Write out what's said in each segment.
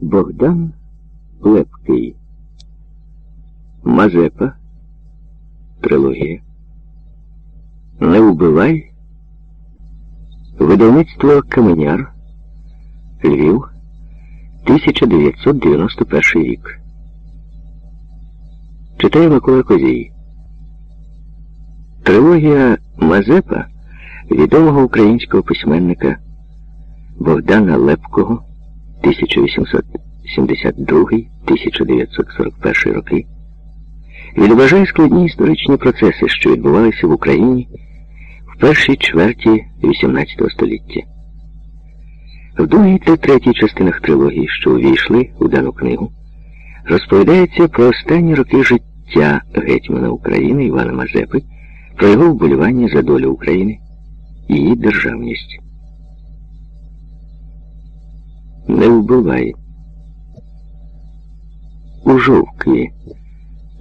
Богдан Лепкий. Мазепа. Трилогія. Не вбивай. Видавництво Каменяр. Львів. 1991 рік. Читає Микола Козій. Трилогія Мазепа відомого українського письменника Богдана Лепкого 1872-1941 роки відображає складні історичні процеси, що відбувалися в Україні в першій чверті XVIII століття. В другій та третій частинах трилогії, що увійшли у дану книгу, розповідається про останні роки життя гетьмана України Івана Мазепи, про його вболівання за долю України, її державність. Вбивай. У жовкві.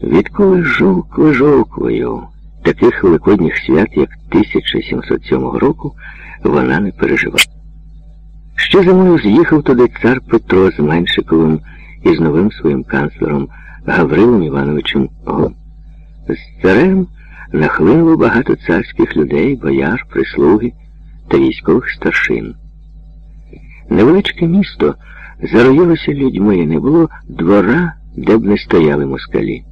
Відколи жовкви жовквою, таких великодніх свят, як 1707 року, вона не переживала. Ще зимою з'їхав туди цар Петро з Меншиковим і з новим своїм канцлером Гаврилом Івановичем Гом. З царем нахлинуло багато царських людей, бояр, прислуги та військових старшин. Невеличке місто зароїлося людьми, не було двора, де б не стояли москалі.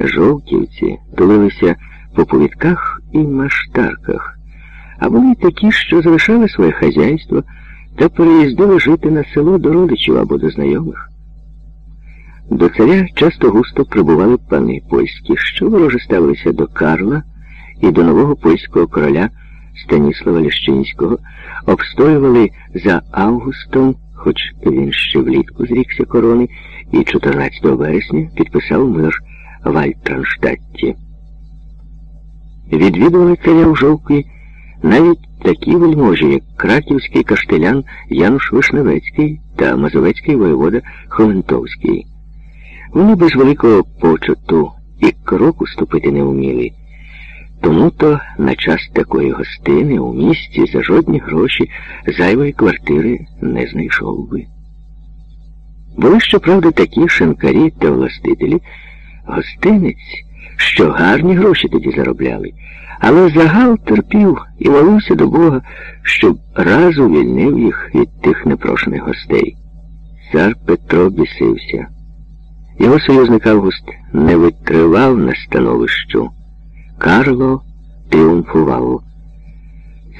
Жовківці тулилися по повідках і маштарках, а вони такі, що залишали своє хазяйство та переїздили жити на село до родичів або до знайомих. До царя часто густо прибували пани польські, що вороже ставилися до Карла і до нового польського короля Станіслава Ліщинського, обстоювали за Августом, хоч він ще влітку зрікся корони, і 14 вересня підписав мир в Альтранштадті. Відвідували царя у Жовкві навіть такі вельможі, як краківський каштелян Януш Вишневецький та Мазовецький воєвода Хоментовський. Вони без великого почуту і кроку ступити не вміли. Тому-то на час такої гостини у місті за жодні гроші зайвої квартири не знайшов би. Були, щоправда, такі шинкарі та властителі, гостинець, що гарні гроші тоді заробляли, але загал терпів і молився до Бога, щоб раз увільнив їх від тих непрошених гостей. Цар Петро бісився. Його союзник Август не витривав на становищу. Карло тріумфував.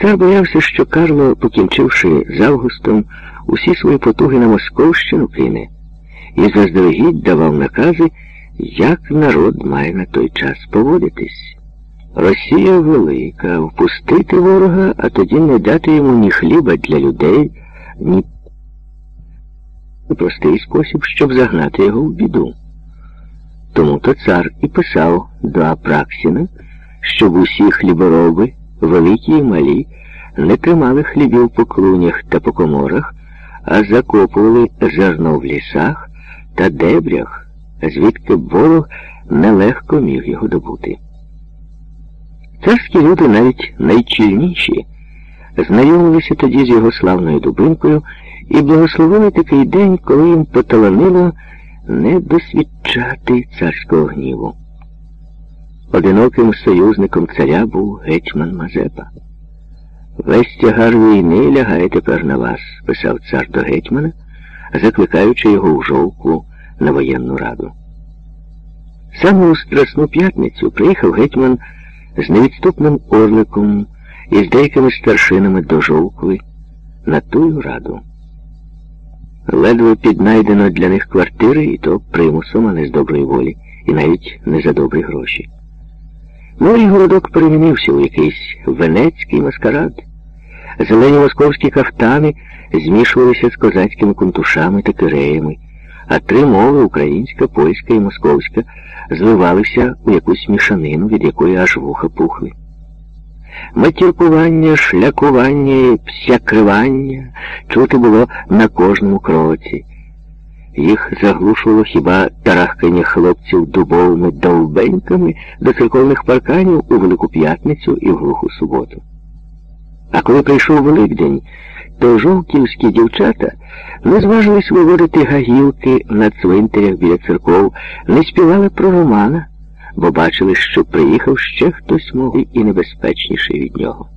Цар боявся, що Карло, покінчивши з Августом, усі свої потуги на Московщину кине, і заздалегідь давав накази, як народ має на той час поводитись. Росія велика, впустити ворога, а тоді не дати йому ні хліба для людей, ні простий спосіб, щоб загнати його в біду. Тому то цар і писав до Апраксіна, щоб усі хлібороби, великі і малі, не тримали хлібів по клунях та по коморах, а закопували зерно в лісах та дебрях, звідки ворог нелегко міг його добути. Царські люди, навіть найчільніші, знайомилися тоді з його славною дубинкою і благословили такий день, коли їм поталанило не досвідчати царського гніву. Одиноким союзником царя був гетьман Мазепа. Весь тягар війни лягає тепер на вас, писав цар до гетьмана, закликаючи його в жовку на воєнну раду. Саме у Страсну п'ятницю приїхав гетьман з невідступним орликом і з деякими старшинами до Жовкви на тую раду. Ледве піднайдено для них квартири, і то примусом, а не з доброї волі, і навіть не за добрі гроші. Новий городок перемінився у якийсь венецький маскарад. Зелені московські кафтани змішувалися з козацькими кунтушами та киреями, а три мови українська, польська і московська зливалися у якусь мішанину, від якої аж вуха пухли. Матіркування, шлякування і псякривання чути було на кожному кроці. Їх заглушувало хіба тарахкання хлопців дубовими довбеньками до церковних парканів у Велику П'ятницю і в глуху суботу. А коли прийшов Великдень, то жовківські дівчата не зважились виводити гагілки на цвинтарях біля церков, не співали про Романа, бо бачили, що приїхав ще хтось мов і небезпечніший від нього.